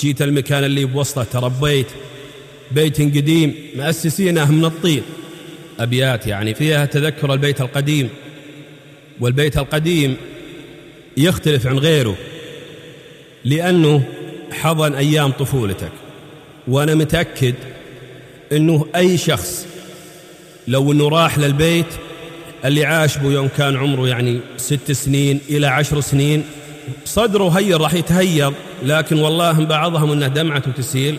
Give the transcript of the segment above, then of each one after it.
جيت المكان اللي بوسطه تربيت بيت قديم مأسسينه من الطين. أبيات يعني فيها تذكر البيت القديم. والبيت القديم يختلف عن غيره لأنه حضن أيام طفولتك. وأنا متأكد أنه أي شخص لو أنه راح للبيت اللي عاش بو يوم كان عمره يعني ست سنين إلى عشر سنين صدره هير راح يتهير لكن والله بعضهم أنه دمعته تسيل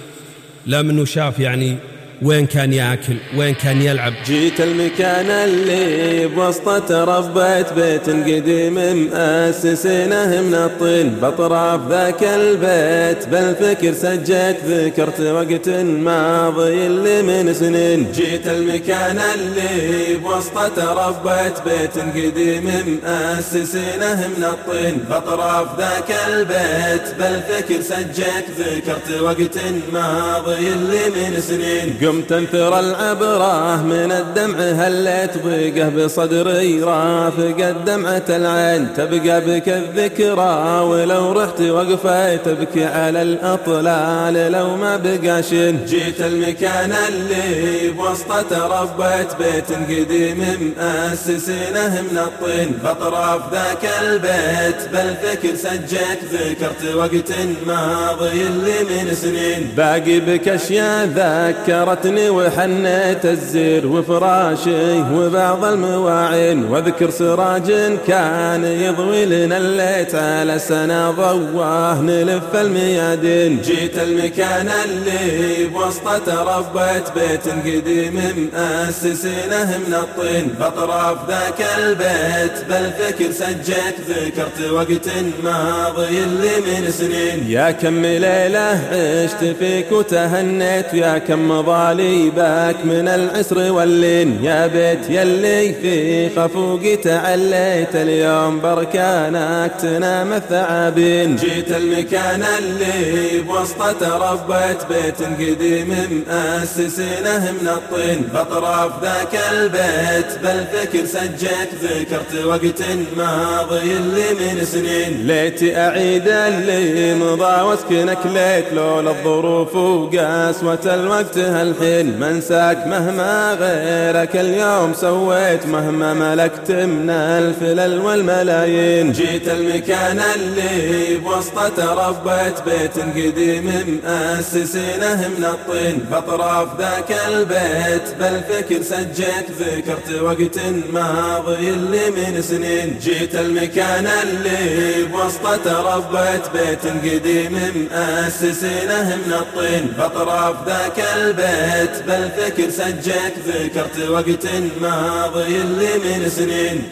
لا منه شاف يعني وين كان ياكل؟ وين كان يلعب؟ جيت المكان اللي بوسطه تربيت بيت قديم مؤسسينه من الطين. بطراف ذاك البيت بالفكر سجيت. ذكرت وقت ماضي اللي من سنين. جيت المكان اللي بوسطه تربيت بيت قديم مؤسسينه من الطين. بطراف ذاك البيت بالفكر سجيت. ذكرت وقت ماضي اللي من سنين. قمت انثر العبرة من الدمع هليت ضيقه بصدري رافق الدمعة العين تبقى بك الذكرى ولو رحت وقفت تبكي على الأطلال. لو ما بقى شين جيت المكان اللي بوسطة تربيت بيت قديم مؤسسينه من الطين. بأطراف ذاك البيت بالفكر سجيت ذكرت وقت ماضي اللي من سنين. باقي بك أشياء ذكرت زارتني وحنيت الزير وفراشي وبعض المواعين واذكر سراج كان يضوي لنا الليت على سنة ضواه نلف الميادين. جيت المكان اللي بوسطه تربيت بيت قديم مؤسسينه من الطين. بأطراف ذاك البيت بالفكر سجيت ذكرت وقت ماضي اللي من سنين. يا كم ليلة عشت فيك وتهنيت يا كم ضاع صليبك من العسر واللين. يا بيت يلي في خفوقي تعليت اليوم بركانك تنام الثعابين. جيت المكان اللي بوسطة تربيت بيت قديم مؤسسينه من الطين. بأطراف ذاك البيت بالفكر سجيت. ذكرت وقت ماضي اللي من سنين. ليتي أعيد اللي مضى واسكنك ليت لولا الظروف وقاسوة الوقت هل الحين منساك مهما غيرك اليوم سويت مهما ملكت من الفلل والملايين. جيت المكان اللي بوسطه تربيت بيت قديم مؤسسينه من الطين. بأطراف ذاك البيت بالفكر سجيت ذكرت وقت ماضي اللي من سنين. جيت المكان اللي بوسطه تربيت بيت قديم مؤسسينه من الطين. بأطراف ذاك البيت بيت بالفكر سجيت ذكرت وقت ماضي اللي من سنين.